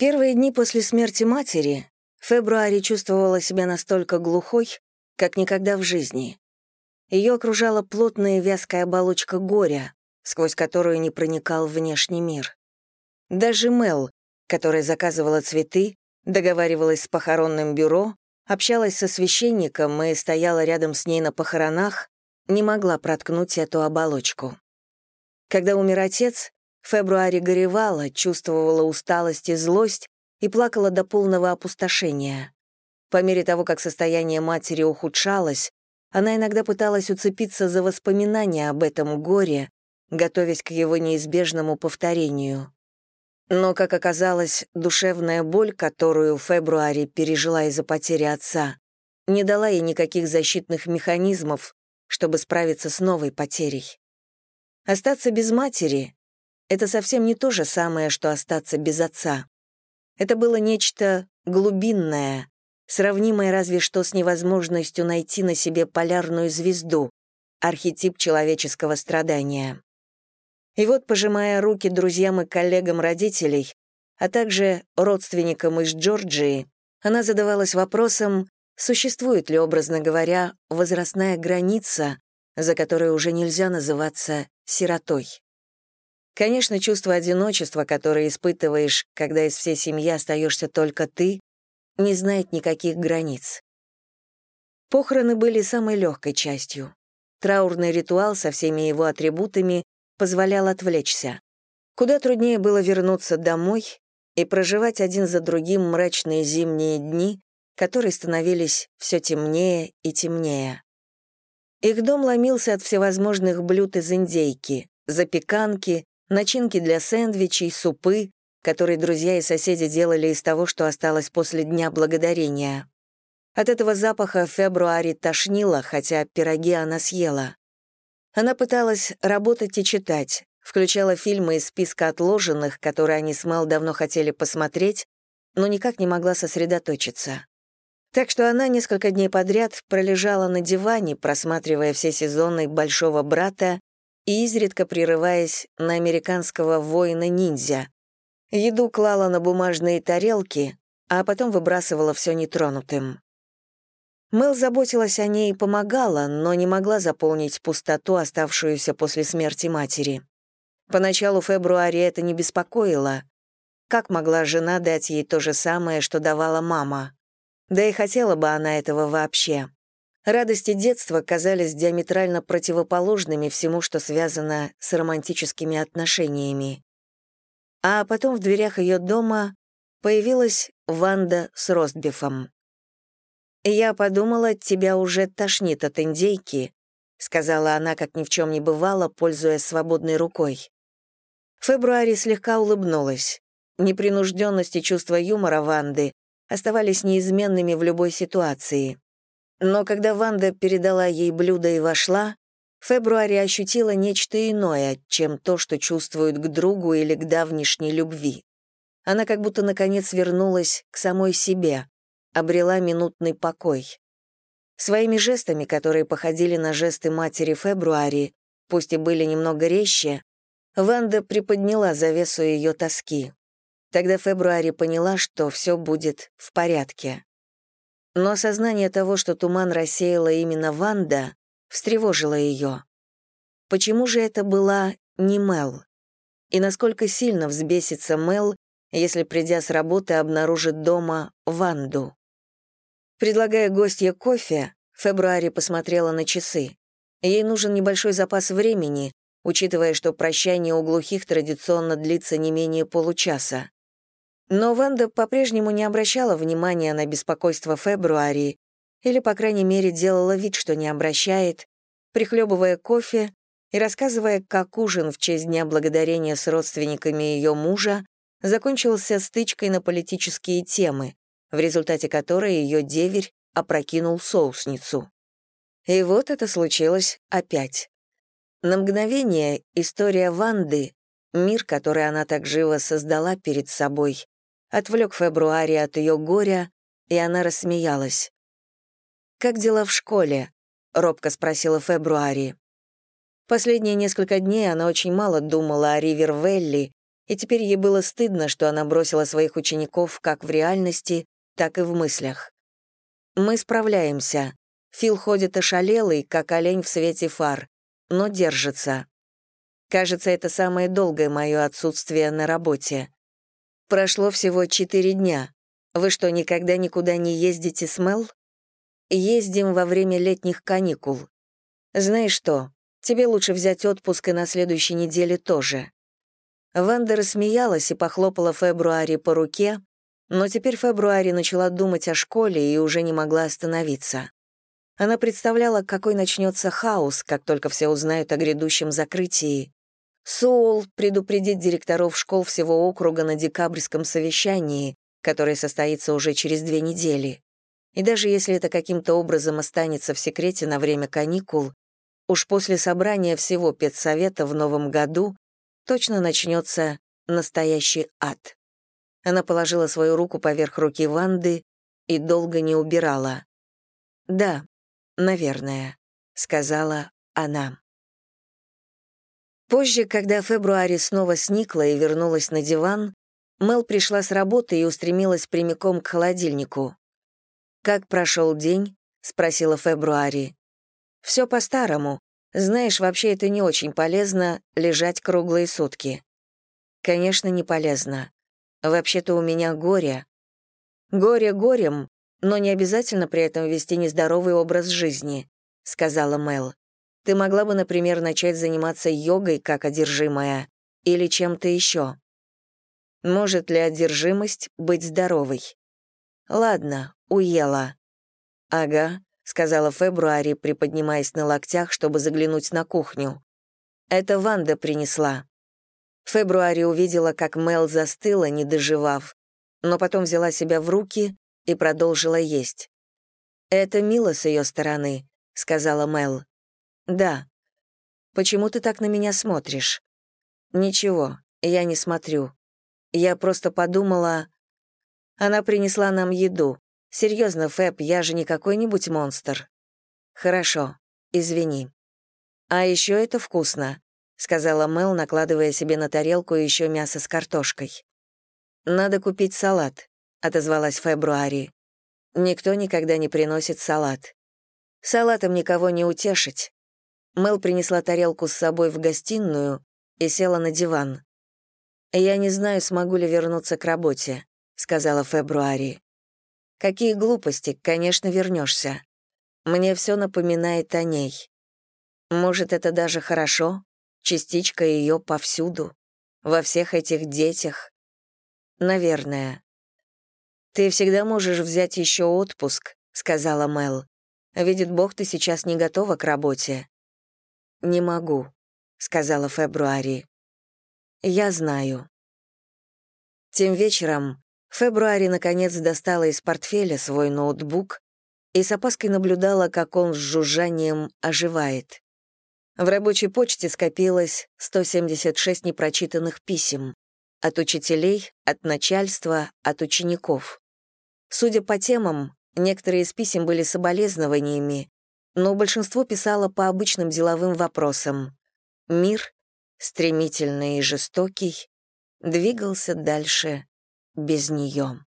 первые дни после смерти матери Фебруари чувствовала себя настолько глухой, как никогда в жизни. Ее окружала плотная вязкая оболочка горя, сквозь которую не проникал внешний мир. Даже Мел, которая заказывала цветы, договаривалась с похоронным бюро, общалась со священником и стояла рядом с ней на похоронах, не могла проткнуть эту оболочку. Когда умер отец, Фебруари горевала, чувствовала усталость и злость и плакала до полного опустошения. По мере того, как состояние матери ухудшалось, она иногда пыталась уцепиться за воспоминания об этом горе, готовясь к его неизбежному повторению. Но, как оказалось, душевная боль, которую Фебруари пережила из-за потери отца, не дала ей никаких защитных механизмов, чтобы справиться с новой потерей. Остаться без матери — это совсем не то же самое, что остаться без отца. Это было нечто глубинное, сравнимое разве что с невозможностью найти на себе полярную звезду, архетип человеческого страдания. И вот, пожимая руки друзьям и коллегам родителей, а также родственникам из Джорджии, она задавалась вопросом, существует ли, образно говоря, возрастная граница, за которой уже нельзя называться сиротой. Конечно, чувство одиночества, которое испытываешь, когда из всей семьи остаешься только ты, не знает никаких границ. Похороны были самой легкой частью. Траурный ритуал со всеми его атрибутами позволял отвлечься. Куда труднее было вернуться домой и проживать один за другим мрачные зимние дни, которые становились все темнее и темнее. Их дом ломился от всевозможных блюд из индейки, запеканки, начинки для сэндвичей, супы, которые друзья и соседи делали из того, что осталось после Дня Благодарения. От этого запаха Фебруари тошнило, хотя пироги она съела. Она пыталась работать и читать, включала фильмы из списка отложенных, которые они с Мел давно хотели посмотреть, но никак не могла сосредоточиться. Так что она несколько дней подряд пролежала на диване, просматривая все сезоны «Большого брата» и изредка прерываясь на американского воина-ниндзя. Еду клала на бумажные тарелки, а потом выбрасывала все нетронутым. Мэл заботилась о ней и помогала, но не могла заполнить пустоту, оставшуюся после смерти матери. Поначалу Фебруари это не беспокоило. Как могла жена дать ей то же самое, что давала мама? Да и хотела бы она этого вообще. Радости детства казались диаметрально противоположными всему, что связано с романтическими отношениями. А потом в дверях ее дома появилась Ванда с Ростбифом. «Я подумала, тебя уже тошнит от индейки», — сказала она, как ни в чем не бывало, пользуясь свободной рукой. Фебруари слегка улыбнулась. Непринужденность и чувство юмора Ванды оставались неизменными в любой ситуации. Но когда Ванда передала ей блюдо и вошла, Фебруари ощутила нечто иное, чем то, что чувствует к другу или к давнишней любви. Она как будто наконец вернулась к самой себе, обрела минутный покой. Своими жестами, которые походили на жесты матери Фебруари, пусть и были немного резче, Ванда приподняла завесу ее тоски. Тогда Фебруари поняла, что все будет в порядке. Но осознание того, что туман рассеяла именно Ванда, встревожило ее. Почему же это была не Мел? И насколько сильно взбесится Мел, если, придя с работы, обнаружит дома Ванду? Предлагая гостье кофе, Фебруари посмотрела на часы. Ей нужен небольшой запас времени, учитывая, что прощание у глухих традиционно длится не менее получаса. Но Ванда по-прежнему не обращала внимания на беспокойство Фебруари, или, по крайней мере, делала вид, что не обращает, прихлебывая кофе и рассказывая, как ужин в честь Дня Благодарения с родственниками ее мужа закончился стычкой на политические темы, в результате которой ее деверь опрокинул соусницу. И вот это случилось опять. На мгновение история Ванды, мир, который она так живо создала перед собой, отвлек Фебруари от ее горя, и она рассмеялась. «Как дела в школе?» — робко спросила Фебруари. Последние несколько дней она очень мало думала о Ривервелли и теперь ей было стыдно, что она бросила своих учеников как в реальности, так и в мыслях. «Мы справляемся. Фил ходит ошалелый, как олень в свете фар, но держится. Кажется, это самое долгое мое отсутствие на работе. Прошло всего четыре дня. Вы что, никогда никуда не ездите с Мел? Ездим во время летних каникул. Знаешь что, тебе лучше взять отпуск и на следующей неделе тоже. Ванда рассмеялась и похлопала Фебруари по руке, но теперь Фебруари начала думать о школе и уже не могла остановиться. Она представляла, какой начнется хаос, как только все узнают о грядущем закрытии. Соул предупредит директоров школ всего округа на декабрьском совещании, которое состоится уже через две недели. И даже если это каким-то образом останется в секрете на время каникул, уж после собрания всего педсовета в новом году точно начнется настоящий ад. Она положила свою руку поверх руки Ванды и долго не убирала. «Да, наверное», — сказала она. Позже, когда Фебруари снова сникла и вернулась на диван, Мел пришла с работы и устремилась прямиком к холодильнику. «Как прошел день?» — спросила Фебруари. «Все по-старому. Знаешь, вообще это не очень полезно — лежать круглые сутки». «Конечно, не полезно. Вообще-то у меня горе. Горе горем, но не обязательно при этом вести нездоровый образ жизни», — сказала Мел. «Ты могла бы, например, начать заниматься йогой как одержимая или чем-то еще. Может ли одержимость быть здоровой?» «Ладно, уела». «Ага», — сказала Фебруари, приподнимаясь на локтях, чтобы заглянуть на кухню. «Это Ванда принесла». Фебруари увидела, как Мел застыла, не доживав, но потом взяла себя в руки и продолжила есть. «Это мило с ее стороны», — сказала Мел. «Да». «Почему ты так на меня смотришь?» «Ничего, я не смотрю. Я просто подумала...» Она принесла нам еду. Серьезно, Фэб, я же не какой-нибудь монстр. Хорошо, извини. А еще это вкусно, сказала Мел, накладывая себе на тарелку еще мясо с картошкой. Надо купить салат, отозвалась Фебруари. Никто никогда не приносит салат. Салатом никого не утешить. Мел принесла тарелку с собой в гостиную и села на диван. Я не знаю, смогу ли вернуться к работе сказала Фебруари. Какие глупости, конечно, вернешься. Мне все напоминает о ней. Может, это даже хорошо? Частичка ее повсюду, во всех этих детях. Наверное. Ты всегда можешь взять еще отпуск, сказала Мел. Видит Бог, ты сейчас не готова к работе. Не могу, сказала Фебруари. Я знаю. Тем вечером Фебруари наконец достала из портфеля свой ноутбук и с опаской наблюдала, как он с жужжанием оживает. В рабочей почте скопилось 176 непрочитанных писем. От учителей, от начальства, от учеников. Судя по темам, некоторые из писем были соболезнованиями, но большинство писало по обычным деловым вопросам. Мир, стремительный и жестокий, двигался дальше без нее.